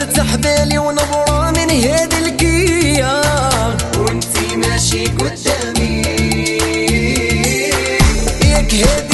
كيف يرتاح بالي ونبرة من هذه الكيا وانتي ماشي قدامي. ياك هادي